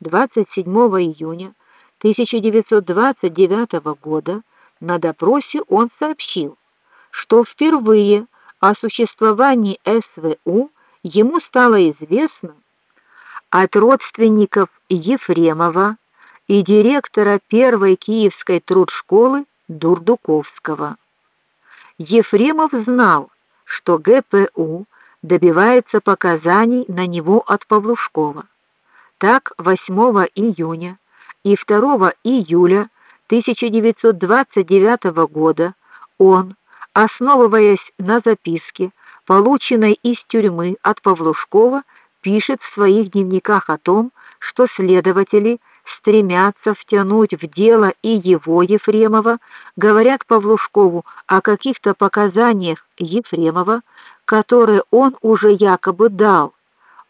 27 июня 1929 года на допросе он сообщил, что впервые о существовании СВУ ему стало известно от родственников Ефремова и директора первой Киевской трудшколы Дурдуковского. Ефремов знал, что ГПУ добивается показаний на него от Павлушкова. Так 8 июня и 2 июля 1929 года он, основываясь на записке, полученной из тюрьмы от Павлушкова, пишет в своих дневниках о том, что следователи стремятся втянуть в дело и его Ефремова, говорят Павлушкову о каких-то показаниях Ефремова, которые он уже якобы дал,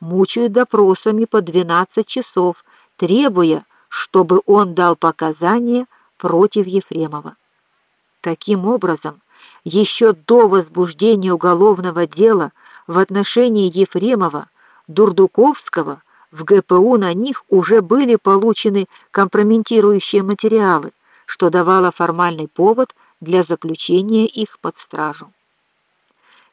мучают допросами по 12 часов, требуя, чтобы он дал показания против Ефремова. Таким образом, еще до возбуждения уголовного дела в отношении Ефремова, Дурдуковского в ГПУ на них уже были получены компрометирующие материалы, что давало формальный повод для заключения их под стражу.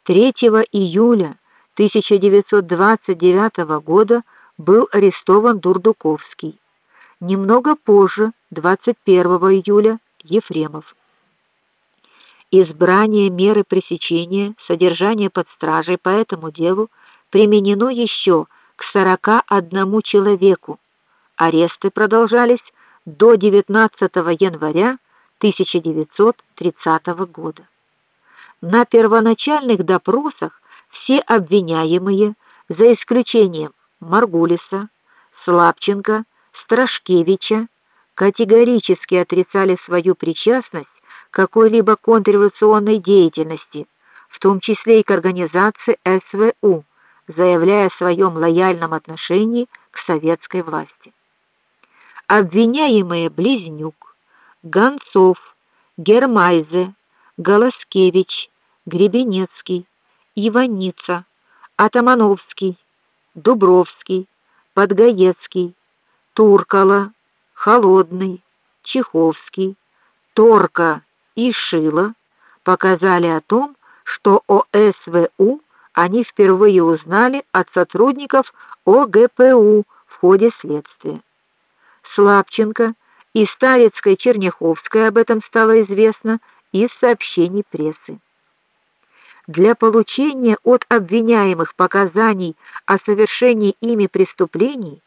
3 июля 1929 года был арестован Дурдуковский. Немного позже, 21 июля, Ефремов. Избрание меры пресечения содержания под стражей по этому делу применено еще к 41 человеку. Аресты продолжались до 19 января 1930 года. На первоначальных допросах все обвиняемые, за исключением Маргулиса, Слабченко, Страшкевича, категорически отрицали свою причастность к какой-либо контрреволюционной деятельности, в том числе и к организации СВУ заявляя о своем лояльном отношении к советской власти. Обвиняемые Близнюк, Гонцов, Гермайзе, Голоскевич, Гребенецкий, Иваница, Атамановский, Дубровский, Подгаецкий, Туркала, Холодный, Чеховский, Торка и Шила показали о том, что ОСВУ они впервые узнали от сотрудников ОГПУ в ходе следствия. Слабченко и Старецкой Черняховской об этом стало известно из сообщений прессы. Для получения от обвиняемых показаний о совершении ими преступлений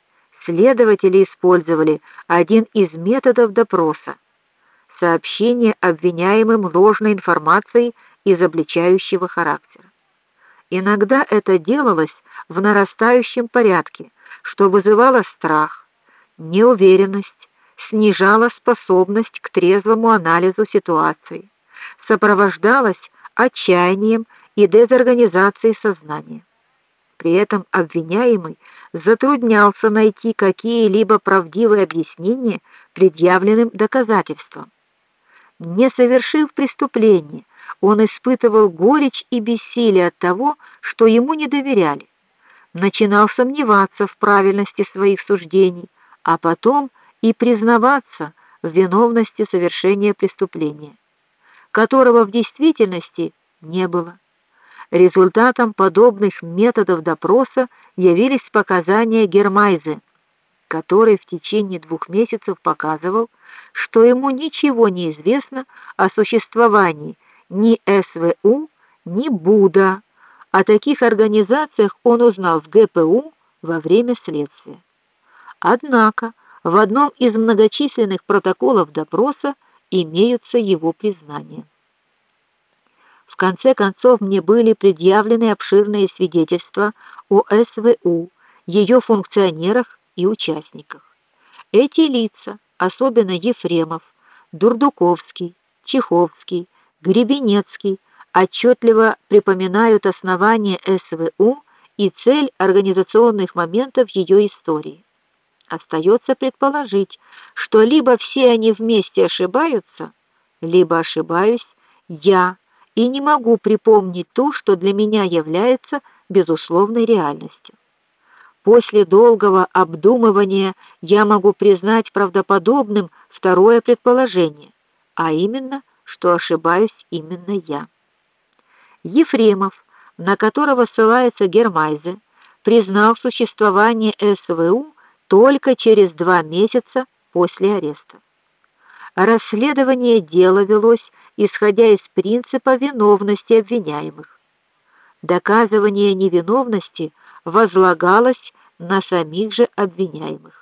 следователи использовали один из методов допроса сообщение обвиняемым ложной информацией изобличающего характера. Иногда это делалось в нарастающем порядке, что вызывало страх, неуверенность, снижало способность к трезвому анализу ситуации, сопровождалось отчаянием и дезорганизацией сознания. При этом обвиняемый затруднялся найти какие-либо правдивые объяснения предъявленным доказательствам. Не совершив преступление, он испытывал горечь и бессилие от того, что ему не доверяли. Начинал сомневаться в правильности своих суждений, а потом и признаваться в виновности совершения преступления, которого в действительности не было. Результатом подобных методов допроса явились показания Гермайзе, который в течение двух месяцев показывал, что ему ничего не известно о существовании ни СВУ, ни Буда. О таких организациях он узнал в ГПУ во время следствия. Однако в одном из многочисленных протоколов допроса имеются его признания. В конце концов мне были предъявлены обширные свидетельства о СВУ, ее функционерах и участниках. Эти лица, особенно Ефремов, Дурдуковский, Чеховский, Гребенецкий отчетливо припоминают основание СВУ и цель организационных моментов ее истории. Остается предположить, что либо все они вместе ошибаются, либо ошибаюсь я и не могу припомнить то, что для меня является безусловной реальностью. После долгого обдумывания я могу признать правдоподобным второе предположение, а именно, что ошибаюсь именно я. Ефремов, на которого ссылается Гермайзе, признал существование СВУ только через два месяца после ареста. Расследование дела велось исходя из принципа виновности обвиняемых. Доказывание невиновности возлагалось на самих же обвиняемых.